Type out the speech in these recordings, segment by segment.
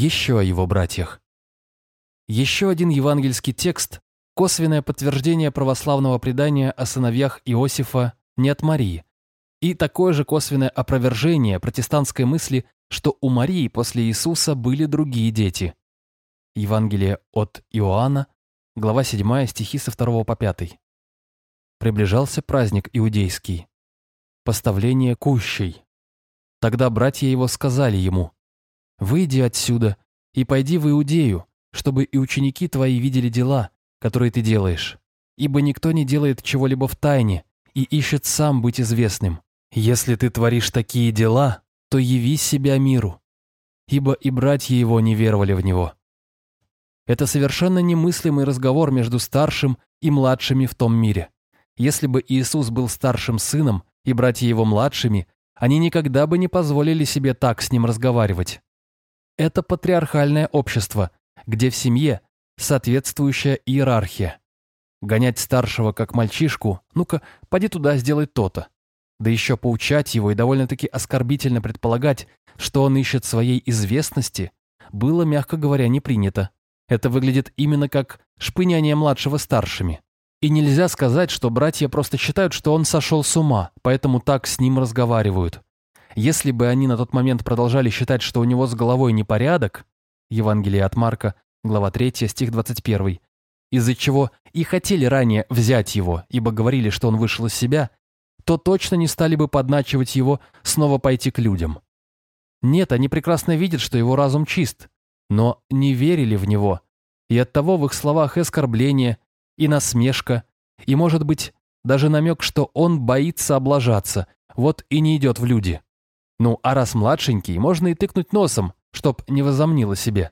еще о его братьях. Еще один евангельский текст – косвенное подтверждение православного предания о сыновьях Иосифа не от Марии, и такое же косвенное опровержение протестантской мысли, что у Марии после Иисуса были другие дети. Евангелие от Иоанна, глава 7, стихи со 2 по 5. Приближался праздник иудейский. Поставление кущей. Тогда братья его сказали ему, «Выйди отсюда и пойди в Иудею, чтобы и ученики твои видели дела, которые ты делаешь. Ибо никто не делает чего-либо в тайне и ищет сам быть известным. Если ты творишь такие дела, то яви себя миру. Ибо и братья его не веровали в него». Это совершенно немыслимый разговор между старшим и младшими в том мире. Если бы Иисус был старшим сыном и братья его младшими, они никогда бы не позволили себе так с ним разговаривать. Это патриархальное общество, где в семье соответствующая иерархия. Гонять старшего как мальчишку, ну-ка, поди туда, сделай то-то. Да еще поучать его и довольно-таки оскорбительно предполагать, что он ищет своей известности, было, мягко говоря, не принято. Это выглядит именно как шпыняние младшего старшими. И нельзя сказать, что братья просто считают, что он сошел с ума, поэтому так с ним разговаривают. Если бы они на тот момент продолжали считать, что у него с головой непорядок, Евангелие от Марка, глава 3, стих 21, из-за чего и хотели ранее взять его, ибо говорили, что он вышел из себя, то точно не стали бы подначивать его снова пойти к людям. Нет, они прекрасно видят, что его разум чист, но не верили в него, и оттого в их словах и оскорбление, и насмешка, и, может быть, даже намек, что он боится облажаться, вот и не идет в люди. Ну, а раз младшенький, можно и тыкнуть носом, чтоб не возомнило себе.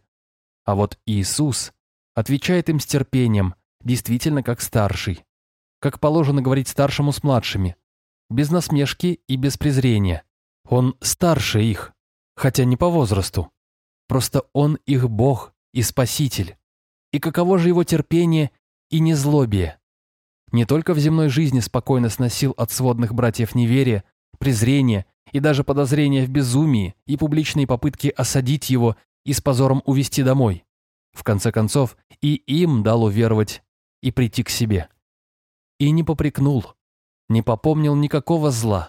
А вот Иисус отвечает им с терпением, действительно как старший. Как положено говорить старшему с младшими. Без насмешки и без презрения. Он старше их, хотя не по возрасту. Просто он их Бог и Спаситель. И каково же его терпение и незлобие. Не только в земной жизни спокойно сносил от сводных братьев неверие, презрение и даже подозрения в безумии и публичные попытки осадить его и с позором увести домой. В конце концов, и им дал уверовать и прийти к себе. И не попрекнул, не попомнил никакого зла,